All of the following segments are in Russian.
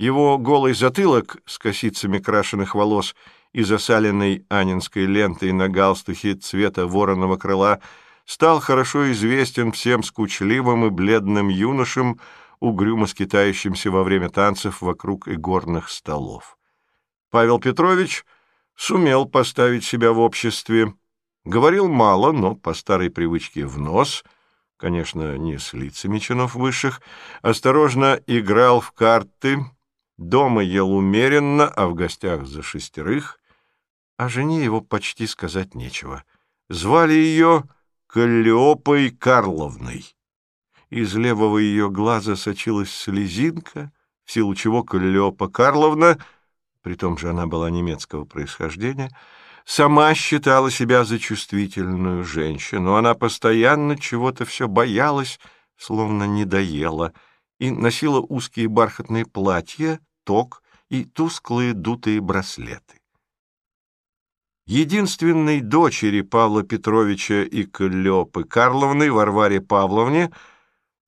Его голый затылок с косицами крашеных волос и засаленной анинской лентой на галстухе цвета вороного крыла стал хорошо известен всем скучливым и бледным юношам, угрюмо скитающимся во время танцев вокруг игорных столов. Павел Петрович сумел поставить себя в обществе, говорил мало, но по старой привычке в нос, конечно, не с лицами чинов высших, осторожно играл в карты, дома ел умеренно, а в гостях за шестерых, о жене его почти сказать нечего. Звали ее Каллиопой Карловной. Из левого ее глаза сочилась слезинка, в силу чего Каллиопа Карловна, при том же она была немецкого происхождения, сама считала себя за чувствительную женщину. Она постоянно чего-то все боялась, словно не доела, и носила узкие бархатные платья, ток и тусклые дутые браслеты. Единственной дочери Павла Петровича и Клёпы Карловны, Варваре Павловне,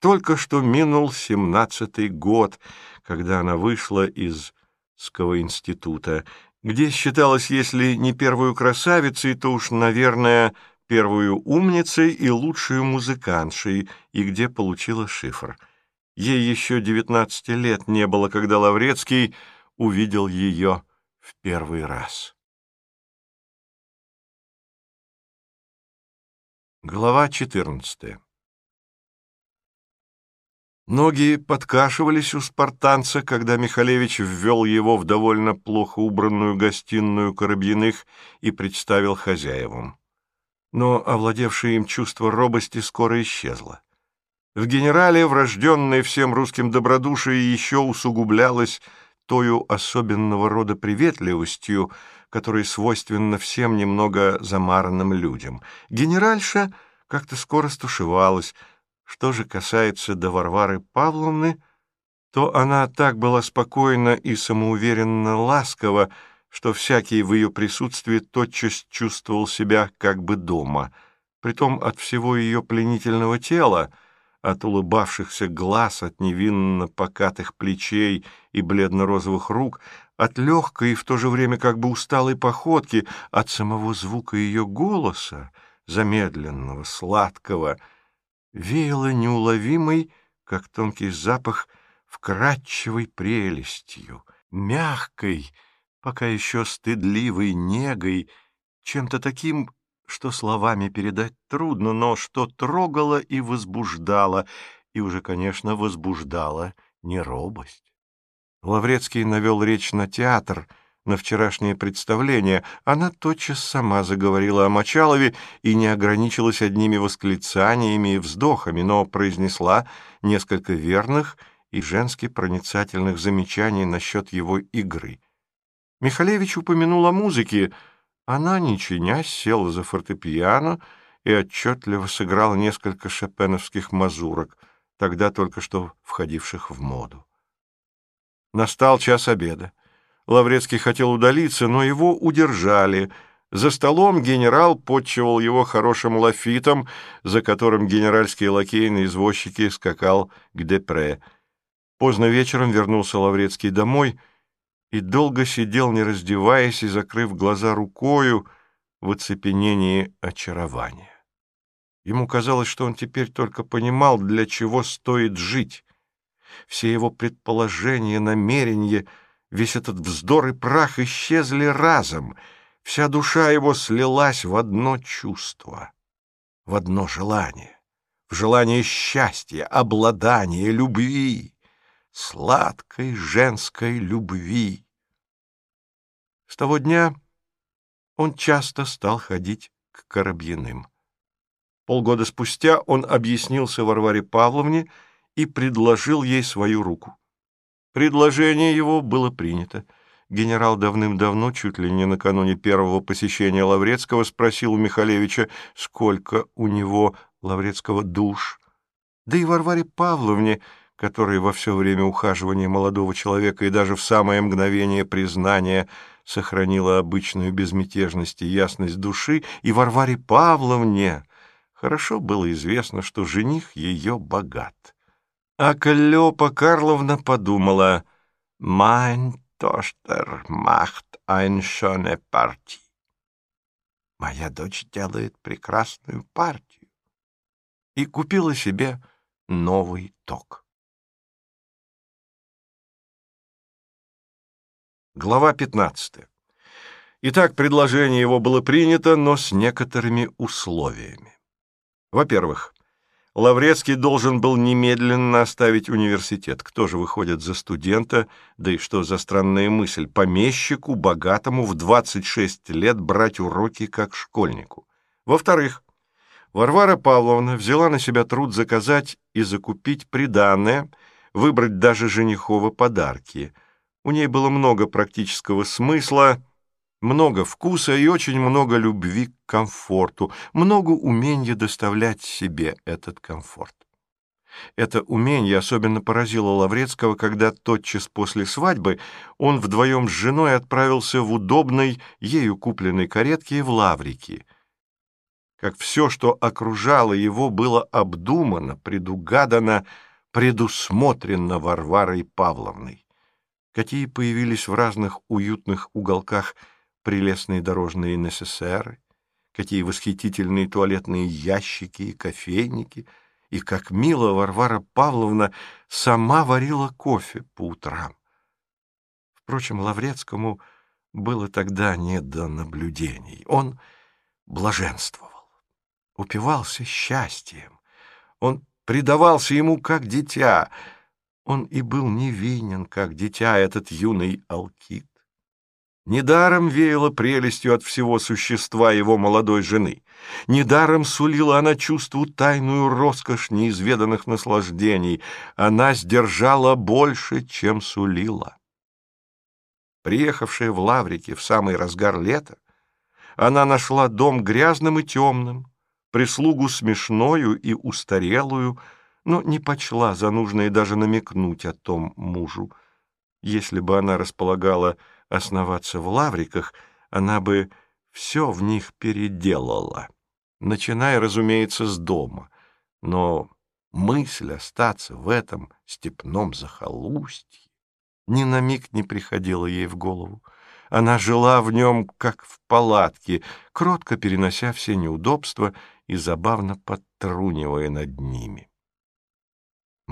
только что минул семнадцатый год, когда она вышла из Ского института, где считалась, если не первую красавицей, то уж, наверное, первую умницей и лучшую музыкантшей, и где получила шифр. Ей еще девятнадцати лет не было, когда Лаврецкий увидел ее в первый раз. Глава 14 Ноги подкашивались у спартанца, когда Михалевич ввел его в довольно плохо убранную гостиную Коробьиных и представил хозяевам. Но овладевшее им чувство робости скоро исчезло. В генерале врожденное всем русским добродушие еще усугублялось тою особенного рода приветливостью, которая свойственна всем немного замаранным людям. Генеральша как-то скоро стушевалась. Что же касается до Варвары Павловны, то она так была спокойна и самоуверенно ласкова, что всякий в ее присутствии тотчас чувствовал себя как бы дома. Притом от всего ее пленительного тела, от улыбавшихся глаз, от невинно покатых плечей и бледно-розовых рук — от легкой и в то же время как бы усталой походки, от самого звука ее голоса, замедленного, сладкого, веяло неуловимой, как тонкий запах, вкрадчивой прелестью, мягкой, пока еще стыдливой негой, чем-то таким, что словами передать трудно, но что трогало и возбуждало, и уже, конечно, возбуждало не робость. Лаврецкий навел речь на театр, на вчерашнее представление. Она тотчас сама заговорила о Мочалове и не ограничилась одними восклицаниями и вздохами, но произнесла несколько верных и женски проницательных замечаний насчет его игры. Михалевич упомянул о музыке. Она, не чинясь, села за фортепиано и отчетливо сыграла несколько шопеновских мазурок, тогда только что входивших в моду. Настал час обеда. Лаврецкий хотел удалиться, но его удержали. За столом генерал подчевал его хорошим лафитом, за которым генеральские лакейные извозчики скакал к Депре. Поздно вечером вернулся Лаврецкий домой и долго сидел, не раздеваясь и закрыв глаза рукою в оцепенении очарования. Ему казалось, что он теперь только понимал, для чего стоит жить все его предположения, намерения, весь этот вздор и прах исчезли разом, вся душа его слилась в одно чувство, в одно желание, в желание счастья, обладания, любви, сладкой женской любви. С того дня он часто стал ходить к Коробьиным. Полгода спустя он объяснился Варваре Павловне, и предложил ей свою руку. Предложение его было принято. Генерал давным-давно, чуть ли не накануне первого посещения Лаврецкого, спросил у Михалевича, сколько у него Лаврецкого душ. Да и Варваре Павловне, которая во все время ухаживания молодого человека и даже в самое мгновение признания сохранила обычную безмятежность и ясность души, и Варваре Павловне хорошо было известно, что жених ее богат. А Каллиопа Карловна подумала, «Mein Tochter macht ein schöne Party». Моя дочь делает прекрасную партию. И купила себе новый ток. Глава 15. Итак, предложение его было принято, но с некоторыми условиями. Во-первых, Лаврецкий должен был немедленно оставить университет. Кто же выходит за студента, да и что за странная мысль, помещику, богатому, в 26 лет брать уроки как школьнику. Во-вторых, Варвара Павловна взяла на себя труд заказать и закупить приданное, выбрать даже женихова подарки. У ней было много практического смысла, много вкуса и очень много любви к комфорту, много умения доставлять себе этот комфорт. Это умение особенно поразило Лаврецкого, когда тотчас после свадьбы он вдвоем с женой отправился в удобной, ею купленной каретке в Лаврики. Как все, что окружало его, было обдумано, предугадано, предусмотрено Варварой Павловной. Какие появились в разных уютных уголках – прелестные дорожные НССР, какие восхитительные туалетные ящики и кофейники, и как мило Варвара Павловна сама варила кофе по утрам. Впрочем, Лаврецкому было тогда не до наблюдений. Он блаженствовал, упивался счастьем, он предавался ему как дитя, он и был невинен, как дитя, этот юный алкит. Недаром веяла прелестью от всего существа его молодой жены. Недаром сулила она чувству тайную роскошь неизведанных наслаждений. Она сдержала больше, чем сулила. Приехавшая в Лаврики в самый разгар лета, она нашла дом грязным и темным, прислугу смешною и устарелую, но не почла за нужное даже намекнуть о том мужу. Если бы она располагала основаться в Лавриках, она бы все в них переделала, начиная, разумеется, с дома. Но мысль остаться в этом степном захолустье ни на миг не приходила ей в голову. Она жила в нем, как в палатке, кротко перенося все неудобства и забавно подтрунивая над ними.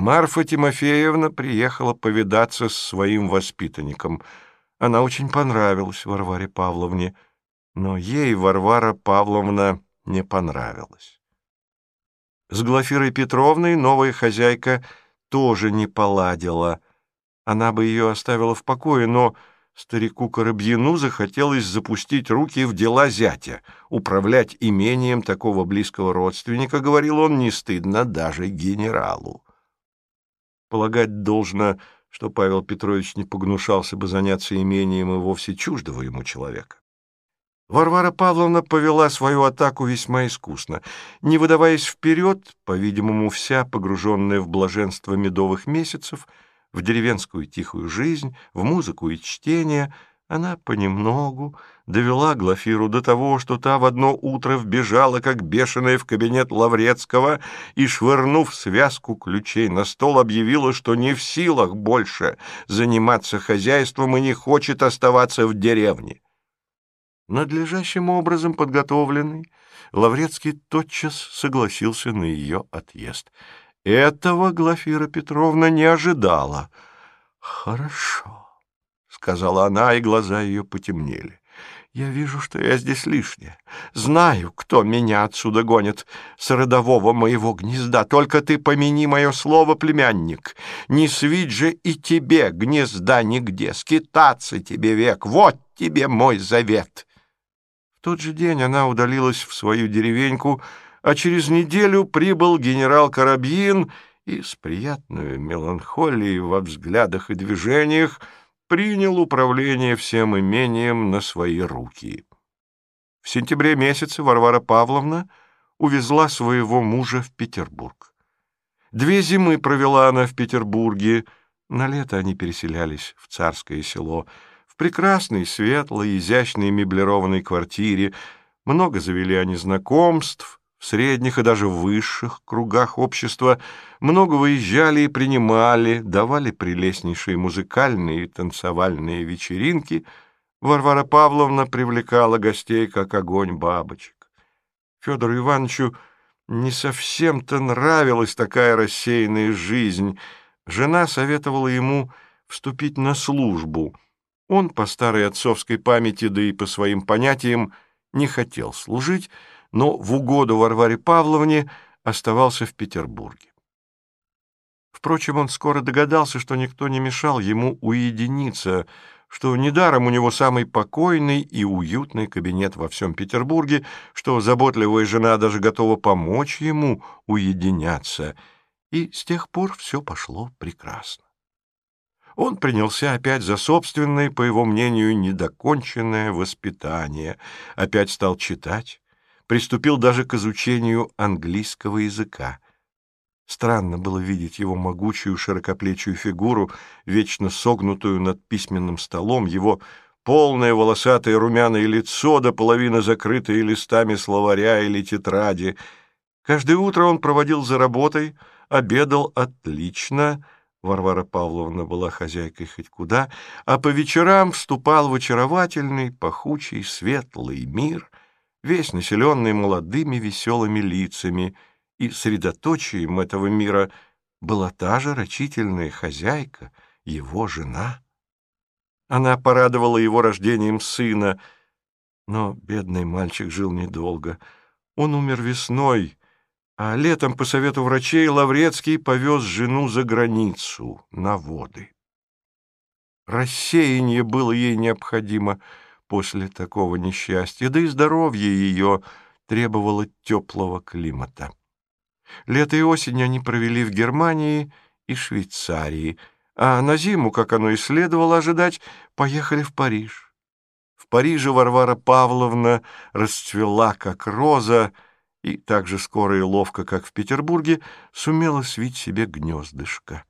Марфа Тимофеевна приехала повидаться с своим воспитанником — она очень понравилась Варваре Павловне, но ей Варвара Павловна не понравилась. С Глафирой Петровной новая хозяйка тоже не поладила. Она бы ее оставила в покое, но старику Коробьину захотелось запустить руки в дела зятя. Управлять имением такого близкого родственника, говорил он, не стыдно даже генералу. Полагать должно, что Павел Петрович не погнушался бы заняться имением и вовсе чуждого ему человека. Варвара Павловна повела свою атаку весьма искусно. Не выдаваясь вперед, по-видимому, вся погруженная в блаженство медовых месяцев, в деревенскую тихую жизнь, в музыку и чтение — она понемногу довела Глафиру до того, что та в одно утро вбежала, как бешеная, в кабинет Лаврецкого и, швырнув связку ключей на стол, объявила, что не в силах больше заниматься хозяйством и не хочет оставаться в деревне. Надлежащим образом подготовленный, Лаврецкий тотчас согласился на ее отъезд. Этого Глафира Петровна не ожидала. «Хорошо», сказала она, и глаза ее потемнели. Я вижу, что я здесь лишняя. Знаю, кто меня отсюда гонит, с родового моего гнезда. Только ты помяни мое слово, племянник. Не свить же и тебе гнезда нигде, скитаться тебе век. Вот тебе мой завет. В тот же день она удалилась в свою деревеньку, а через неделю прибыл генерал Карабьин и с приятной меланхолией во взглядах и движениях принял управление всем имением на свои руки. В сентябре месяце Варвара Павловна увезла своего мужа в Петербург. Две зимы провела она в Петербурге, на лето они переселялись в царское село, в прекрасной, светлой, изящной меблированной квартире, много завели они знакомств, в средних и даже высших кругах общества много выезжали и принимали, давали прелестнейшие музыкальные и танцевальные вечеринки. Варвара Павловна привлекала гостей, как огонь бабочек. Федору Ивановичу не совсем-то нравилась такая рассеянная жизнь. Жена советовала ему вступить на службу. Он, по старой отцовской памяти, да и по своим понятиям, не хотел служить, но в угоду Варваре Павловне оставался в Петербурге. Впрочем, он скоро догадался, что никто не мешал ему уединиться, что недаром у него самый покойный и уютный кабинет во всем Петербурге, что заботливая жена даже готова помочь ему уединяться, и с тех пор все пошло прекрасно. Он принялся опять за собственное, по его мнению, недоконченное воспитание, опять стал читать, приступил даже к изучению английского языка. Странно было видеть его могучую широкоплечую фигуру, вечно согнутую над письменным столом, его полное волосатое румяное лицо до половины закрытое листами словаря или тетради. Каждое утро он проводил за работой, обедал отлично, Варвара Павловна была хозяйкой хоть куда, а по вечерам вступал в очаровательный, пахучий, светлый мир — весь населенный молодыми веселыми лицами, и средоточием этого мира была та же рачительная хозяйка, его жена. Она порадовала его рождением сына, но бедный мальчик жил недолго. Он умер весной, а летом, по совету врачей, Лаврецкий повез жену за границу, на воды. Рассеяние было ей необходимо — после такого несчастья, да и здоровье ее требовало теплого климата. Лето и осень они провели в Германии и Швейцарии, а на зиму, как оно и следовало ожидать, поехали в Париж. В Париже Варвара Павловна расцвела, как роза, и так же скоро и ловко, как в Петербурге, сумела свить себе гнездышко.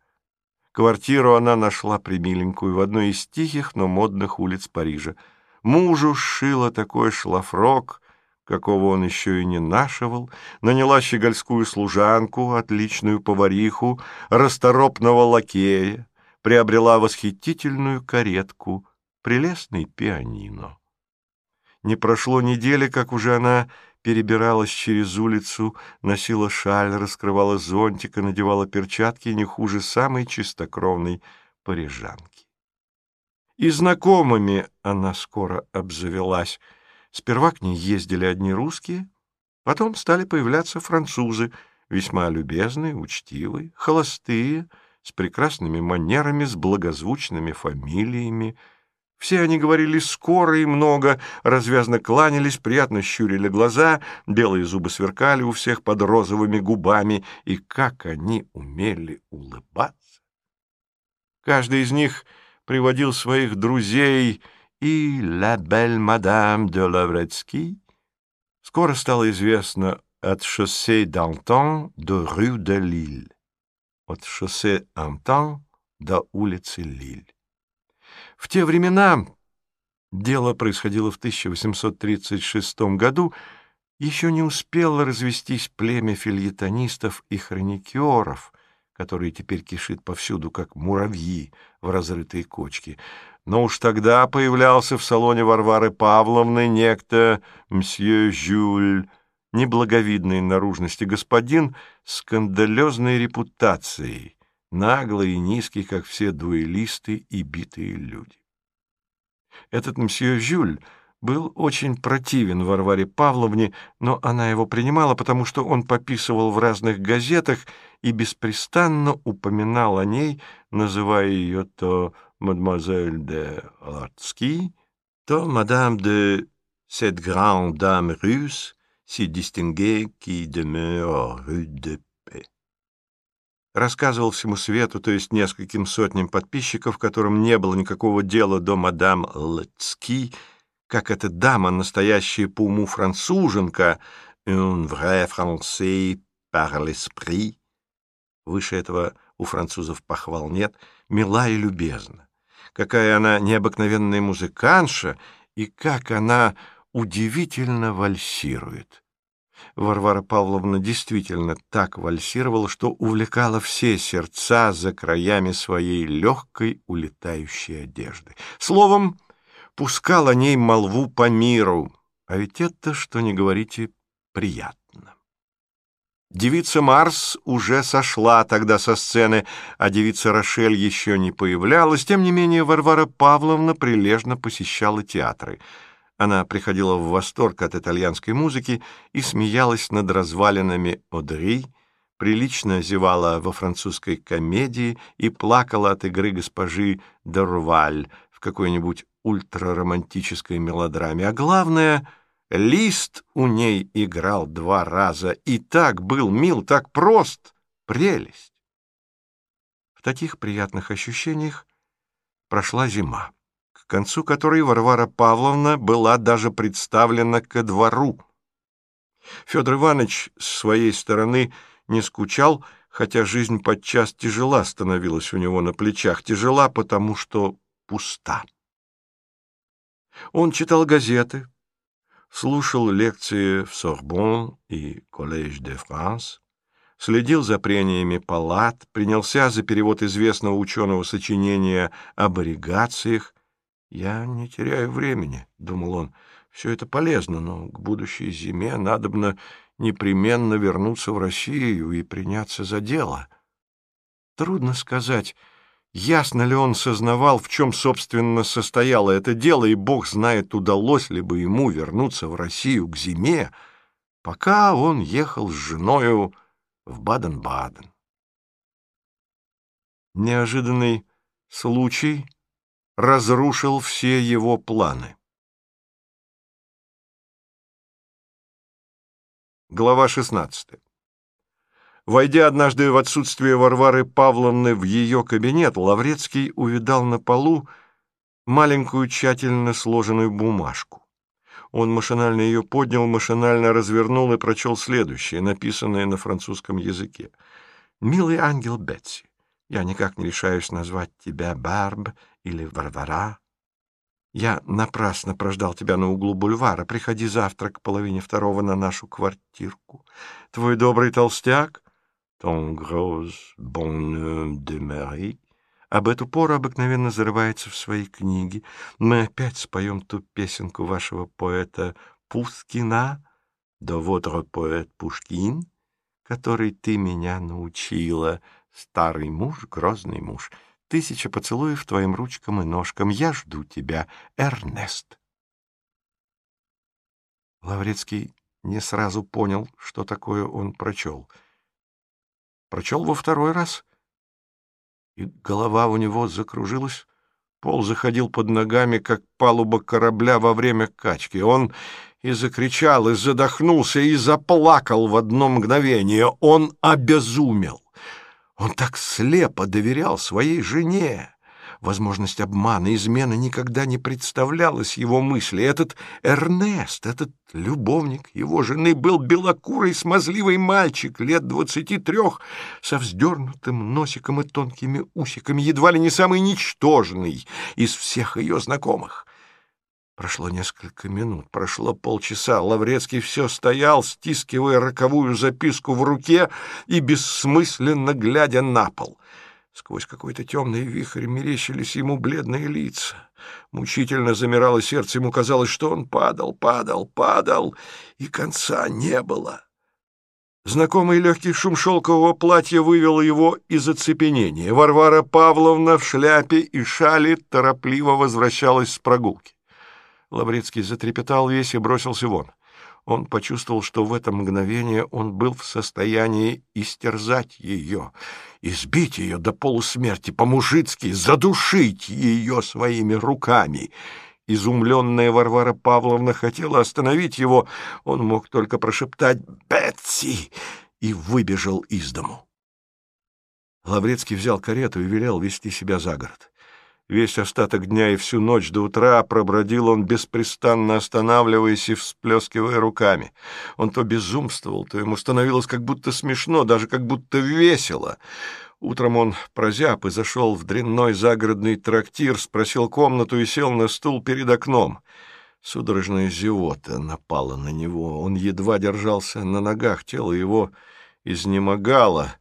Квартиру она нашла примиленькую в одной из тихих, но модных улиц Парижа — Мужу сшила такой шлафрок, какого он еще и не нашивал, наняла щегольскую служанку, отличную повариху, расторопного лакея, приобрела восхитительную каретку, прелестный пианино. Не прошло недели, как уже она перебиралась через улицу, носила шаль, раскрывала зонтик и надевала перчатки не хуже самой чистокровной парижанки. И знакомыми она скоро обзавелась. Сперва к ней ездили одни русские, потом стали появляться французы, весьма любезные, учтивые, холостые, с прекрасными манерами, с благозвучными фамилиями. Все они говорили скоро и много, развязно кланялись, приятно щурили глаза, белые зубы сверкали у всех под розовыми губами, и как они умели улыбаться! Каждый из них — приводил своих друзей и «La belle madame de Лаврецкий» скоро стало известно от шоссе d'Antin до рue de Lille, от шоссе Антан до улицы Лиль. В те времена, дело происходило в 1836 году, еще не успело развестись племя фильетонистов и хроникеров, который теперь кишит повсюду, как муравьи в разрытые кочки. Но уж тогда появлялся в салоне Варвары Павловны некто мсье Жюль, неблаговидной наружности господин, скандалезной репутацией, наглый и низкий, как все дуэлисты и битые люди. Этот мсье Жюль был очень противен Варваре Павловне, но она его принимала, потому что он пописывал в разных газетах и беспрестанно упоминал о ней, называя ее то мадемуазель де Лартски, то мадам де cette grande dame russe, si distinguée qui demeure rue de Paix. Рассказывал всему свету, то есть нескольким сотням подписчиков, которым не было никакого дела до мадам Лацки, как эта дама, настоящая по уму француженка, un vrai français par l'esprit, выше этого у французов похвал нет, мила и любезна. Какая она необыкновенная музыканша и как она удивительно вальсирует. Варвара Павловна действительно так вальсировала, что увлекала все сердца за краями своей легкой улетающей одежды. Словом, пускал о ней молву по миру, а ведь это, что не говорите, приятно. Девица Марс уже сошла тогда со сцены, а девица Рошель еще не появлялась. Тем не менее, Варвара Павловна прилежно посещала театры. Она приходила в восторг от итальянской музыки и смеялась над развалинами Одри, прилично зевала во французской комедии и плакала от игры госпожи Дорваль в какой-нибудь ультраромантической мелодраме. А главное — Лист у ней играл два раза, и так был мил, так прост, прелесть. В таких приятных ощущениях прошла зима, к концу которой Варвара Павловна была даже представлена ко двору. Федор Иванович с своей стороны не скучал, хотя жизнь подчас тяжела становилась у него на плечах, тяжела, потому что пуста. Он читал газеты, слушал лекции в Сорбон и Коллеж де Франс, следил за прениями палат, принялся за перевод известного ученого сочинения об ирригациях. «Я не теряю времени», — думал он, — «все это полезно, но к будущей зиме надобно непременно вернуться в Россию и приняться за дело». Трудно сказать, Ясно ли он сознавал, в чем, собственно, состояло это дело, и бог знает, удалось ли бы ему вернуться в Россию к зиме, пока он ехал с женою в Баден-Баден. Неожиданный случай разрушил все его планы. Глава шестнадцатая. Войдя однажды в отсутствие Варвары Павловны в ее кабинет, Лаврецкий увидал на полу маленькую тщательно сложенную бумажку. Он машинально ее поднял, машинально развернул и прочел следующее, написанное на французском языке. «Милый ангел Бетси, я никак не решаюсь назвать тебя Барб или Варвара. Я напрасно прождал тебя на углу бульвара. Приходи завтра к половине второго на нашу квартирку. Твой добрый толстяк gros bonheur de Marie, об эту пору обыкновенно зарывается в свои книги. Мы опять споем ту песенку вашего поэта Пушкина, «Да votre поэт Пушкин», который ты меня научила, старый муж, грозный муж. Тысяча поцелуев твоим ручкам и ножкам. Я жду тебя, Эрнест. Лаврецкий не сразу понял, что такое он прочел — Прочел во второй раз, и голова у него закружилась, пол заходил под ногами, как палуба корабля во время качки. Он и закричал, и задохнулся, и заплакал в одно мгновение. Он обезумел. Он так слепо доверял своей жене. Возможность обмана, измены никогда не представлялась его мысли. Этот Эрнест, этот любовник его жены, был белокурый смазливый мальчик лет двадцати трех со вздернутым носиком и тонкими усиками, едва ли не самый ничтожный из всех ее знакомых. Прошло несколько минут, прошло полчаса. Лаврецкий все стоял, стискивая роковую записку в руке и бессмысленно глядя на пол — Сквозь какой-то темный вихрь мерещились ему бледные лица. Мучительно замирало сердце, ему казалось, что он падал, падал, падал, и конца не было. Знакомый легкий шум шелкового платья вывел его из оцепенения. Варвара Павловна в шляпе и шале торопливо возвращалась с прогулки. Лаврецкий затрепетал весь и бросился вон. Он почувствовал, что в это мгновение он был в состоянии истерзать ее, избить ее до полусмерти, по-мужицки, задушить ее своими руками. Изумленная Варвара Павловна хотела остановить его, он мог только прошептать «Бетси!» и выбежал из дому. Лаврецкий взял карету и велел вести себя за город. Весь остаток дня и всю ночь до утра пробродил он, беспрестанно останавливаясь и всплескивая руками. Он то безумствовал, то ему становилось как будто смешно, даже как будто весело. Утром он прозяб и зашел в дрянной загородный трактир, спросил комнату и сел на стул перед окном. Судорожная зевота напала на него. Он едва держался на ногах, тело его изнемогало,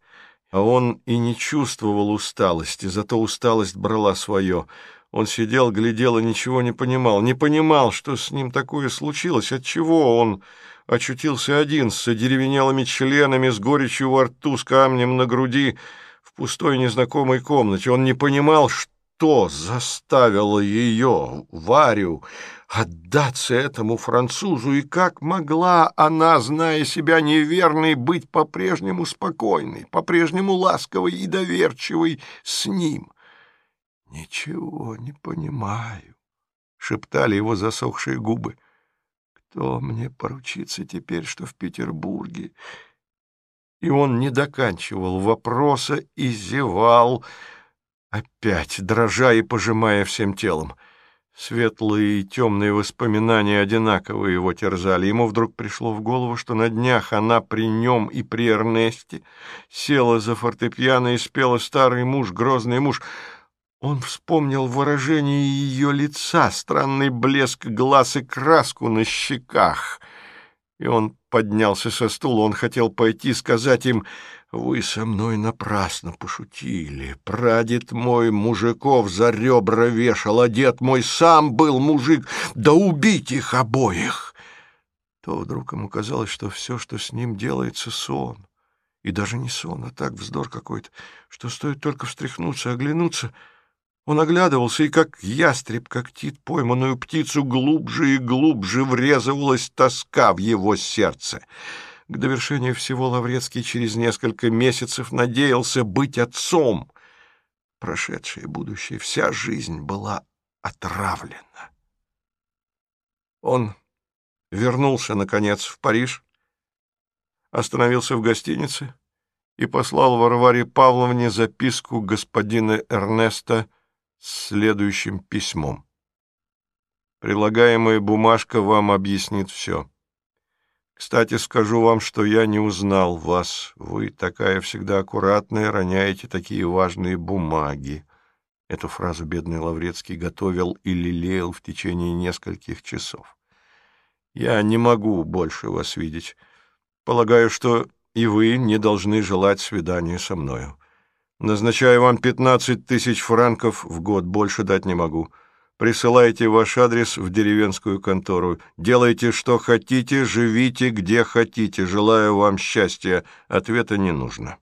а он и не чувствовал усталости, зато усталость брала свое. Он сидел, глядел и ничего не понимал. Не понимал, что с ним такое случилось, отчего он очутился один, с одеревенелыми членами, с горечью во рту, с камнем на груди, в пустой незнакомой комнате. Он не понимал, что заставило ее, Варю, отдаться этому французу, и как могла она, зная себя неверной, быть по-прежнему спокойной, по-прежнему ласковой и доверчивой с ним. «Ничего не понимаю», — шептали его засохшие губы. «Кто мне поручится теперь, что в Петербурге?» И он не доканчивал вопроса и зевал, опять дрожа и пожимая всем телом. Светлые и темные воспоминания одинаково его терзали. Ему вдруг пришло в голову, что на днях она при нем и при Эрнесте села за фортепиано и спела «Старый муж, грозный муж». Он вспомнил выражение ее лица, странный блеск глаз и краску на щеках. И он поднялся со стула, он хотел пойти сказать им вы со мной напрасно пошутили. Прадед мой мужиков за ребра вешал, а дед мой сам был мужик. Да убить их обоих! То вдруг ему казалось, что все, что с ним делается, сон. И даже не сон, а так вздор какой-то, что стоит только встряхнуться, оглянуться. Он оглядывался, и как ястреб когтит пойманную птицу, глубже и глубже врезывалась тоска в его сердце — к довершению всего Лаврецкий через несколько месяцев надеялся быть отцом. Прошедшее будущее, вся жизнь была отравлена. Он вернулся, наконец, в Париж, остановился в гостинице и послал Варваре Павловне записку господина Эрнеста с следующим письмом. Прилагаемая бумажка вам объяснит все. Кстати, скажу вам, что я не узнал вас. Вы такая всегда аккуратная, роняете такие важные бумаги. Эту фразу бедный Лаврецкий готовил и лелеял в течение нескольких часов. Я не могу больше вас видеть. Полагаю, что и вы не должны желать свидания со мною. Назначаю вам пятнадцать тысяч франков в год, больше дать не могу. Присылайте ваш адрес в деревенскую контору. Делайте, что хотите, живите, где хотите. Желаю вам счастья. Ответа не нужно.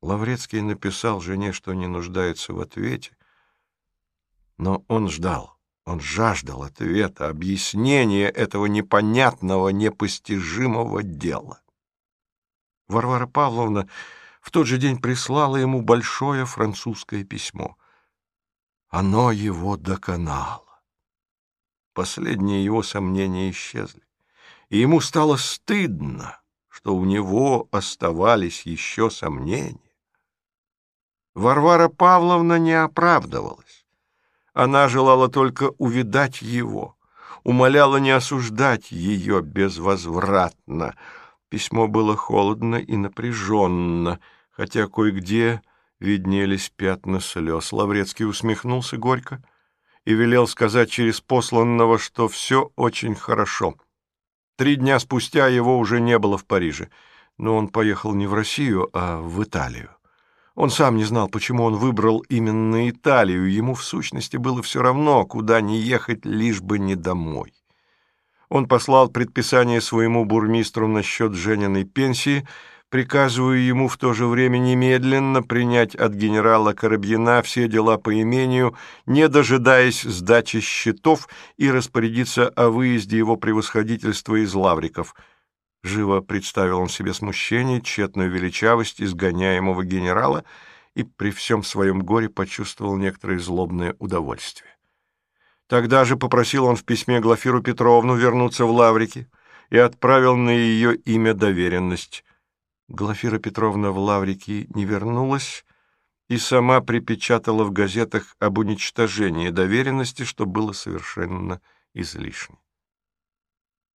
Лаврецкий написал жене, что не нуждается в ответе, но он ждал, он жаждал ответа, объяснения этого непонятного, непостижимого дела. Варвара Павловна в тот же день прислала ему большое французское письмо — оно его доконало. Последние его сомнения исчезли, и ему стало стыдно, что у него оставались еще сомнения. Варвара Павловна не оправдывалась. Она желала только увидать его, умоляла не осуждать ее безвозвратно. Письмо было холодно и напряженно, хотя кое-где виднелись пятна слез. Лаврецкий усмехнулся горько и велел сказать через посланного, что все очень хорошо. Три дня спустя его уже не было в Париже, но он поехал не в Россию, а в Италию. Он сам не знал, почему он выбрал именно Италию, ему в сущности было все равно, куда не ехать, лишь бы не домой. Он послал предписание своему бурмистру насчет Жениной пенсии — Приказываю ему в то же время немедленно принять от генерала Коробьина все дела по имению, не дожидаясь сдачи счетов и распорядиться о выезде его превосходительства из Лавриков. Живо представил он себе смущение, тщетную величавость изгоняемого генерала и при всем своем горе почувствовал некоторое злобное удовольствие. Тогда же попросил он в письме Глафиру Петровну вернуться в Лаврики и отправил на ее имя доверенность. Глафира Петровна в Лаврики не вернулась и сама припечатала в газетах об уничтожении доверенности, что было совершенно излишне.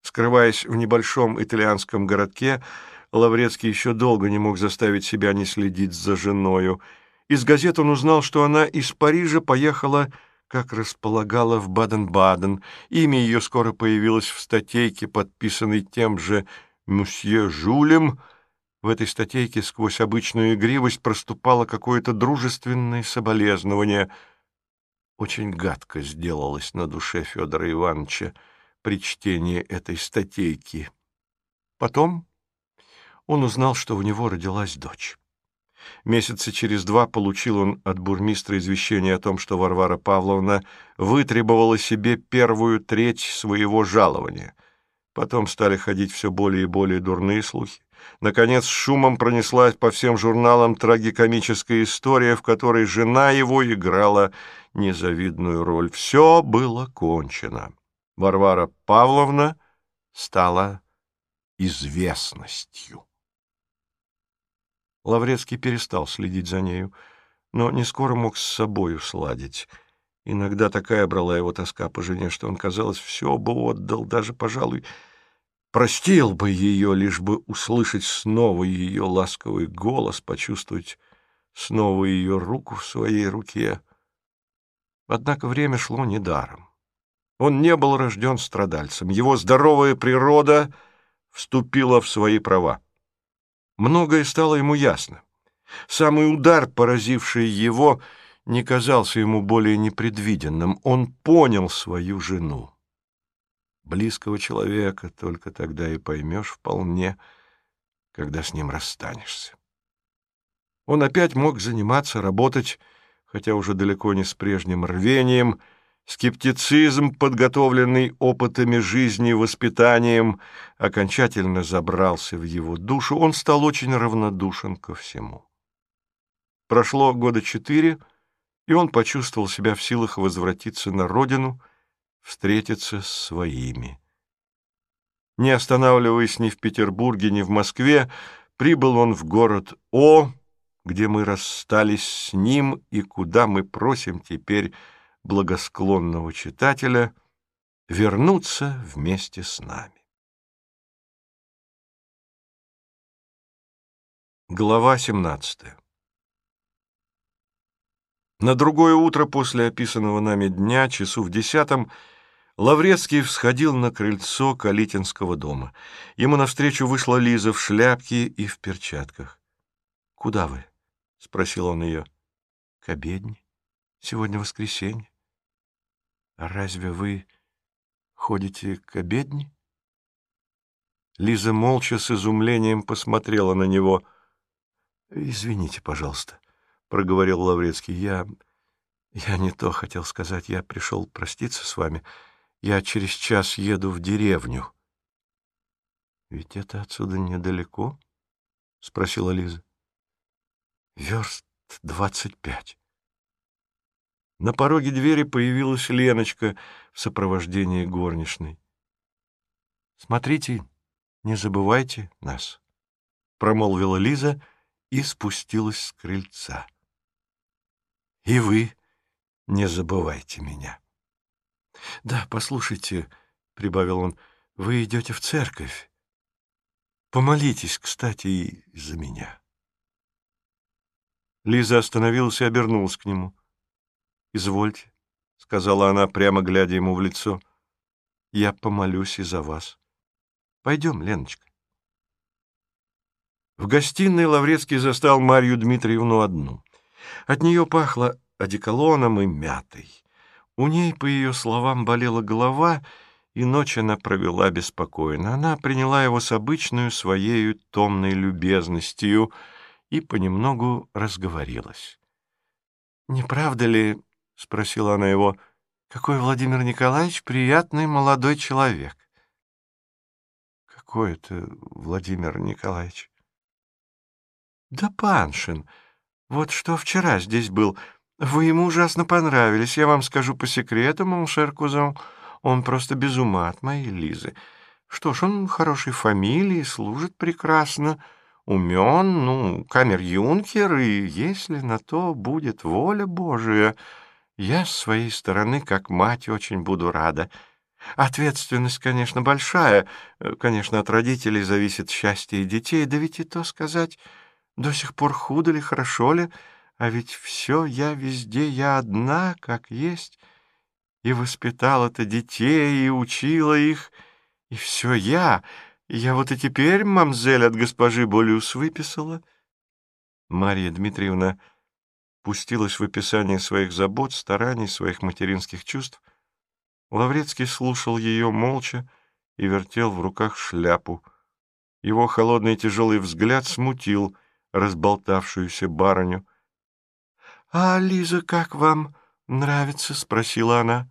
Скрываясь в небольшом итальянском городке, Лаврецкий еще долго не мог заставить себя не следить за женою. Из газет он узнал, что она из Парижа поехала как располагала в Баден-Баден. Имя ее скоро появилось в статейке, подписанной тем же «Мусье Жулем». В этой статейке сквозь обычную игривость проступало какое-то дружественное соболезнование. Очень гадко сделалось на душе Федора Ивановича при чтении этой статейки. Потом он узнал, что у него родилась дочь. Месяца через два получил он от бурмистра извещение о том, что Варвара Павловна вытребовала себе первую треть своего жалования. Потом стали ходить все более и более дурные слухи. Наконец, шумом пронеслась по всем журналам трагикомическая история, в которой жена его играла незавидную роль. Все было кончено. Варвара Павловна стала известностью. Лаврецкий перестал следить за нею, но не скоро мог с собою сладить. Иногда такая брала его тоска по жене, что он, казалось, все бы отдал, даже, пожалуй, простил бы ее, лишь бы услышать снова ее ласковый голос, почувствовать снова ее руку в своей руке. Однако время шло недаром. Он не был рожден страдальцем, его здоровая природа вступила в свои права. Многое стало ему ясно. Самый удар, поразивший его, не казался ему более непредвиденным. Он понял свою жену. Близкого человека только тогда и поймешь вполне, когда с ним расстанешься. Он опять мог заниматься, работать, хотя уже далеко не с прежним рвением, Скептицизм, подготовленный опытами жизни и воспитанием, окончательно забрался в его душу, он стал очень равнодушен ко всему. Прошло года четыре, и он почувствовал себя в силах возвратиться на родину, встретиться с своими. Не останавливаясь ни в Петербурге, ни в Москве, прибыл он в город О, где мы расстались с ним и куда мы просим теперь благосклонного читателя вернуться вместе с нами. Глава 17 На другое утро после описанного нами дня, часу в десятом, Лаврецкий всходил на крыльцо Калитинского дома. Ему навстречу вышла Лиза в шляпке и в перчатках. «Куда вы?» — спросил он ее. «К обедне. Сегодня воскресенье. «Разве вы ходите к обедне?» Лиза молча с изумлением посмотрела на него. «Извините, пожалуйста», — проговорил Лаврецкий. «Я... я не то хотел сказать. Я пришел проститься с вами. Я через час еду в деревню». «Ведь это отсюда недалеко?» — спросила Лиза. «Верст двадцать пять». На пороге двери появилась Леночка в сопровождении горничной. «Смотрите, не забывайте нас», — промолвила Лиза и спустилась с крыльца. «И вы не забывайте меня». «Да, послушайте», — прибавил он, — «вы идете в церковь. Помолитесь, кстати, и за меня». Лиза остановилась и обернулась к нему. «Извольте», — сказала она, прямо глядя ему в лицо, — «я помолюсь и за вас. Пойдем, Леночка». В гостиной Лаврецкий застал Марью Дмитриевну одну. От нее пахло одеколоном и мятой. У ней, по ее словам, болела голова, и ночь она провела беспокойно. Она приняла его с обычной своей томной любезностью и понемногу разговорилась. «Не правда ли, — спросила она его, — какой Владимир Николаевич приятный молодой человек. — Какой это Владимир Николаевич? — Да Паншин. Вот что вчера здесь был. Вы ему ужасно понравились. Я вам скажу по секрету, mon cher cousin. Он просто без ума от моей Лизы. Что ж, он хорошей фамилии, служит прекрасно, умен, ну, камер-юнкер, и если на то будет воля Божия... Я с своей стороны, как мать, очень буду рада. Ответственность, конечно, большая. Э, конечно, от родителей зависит счастье детей. Да ведь и то сказать, до сих пор худо ли, хорошо ли, а ведь все я везде, я одна, как есть. и воспитала-то детей, и учила их, и все я. Я вот и теперь мамзель от госпожи Болюс выписала». Марья Дмитриевна пустилась в описание своих забот, стараний, своих материнских чувств. Лаврецкий слушал ее молча и вертел в руках шляпу. Его холодный тяжелый взгляд смутил разболтавшуюся барыню. — А Лиза как вам нравится? — спросила она.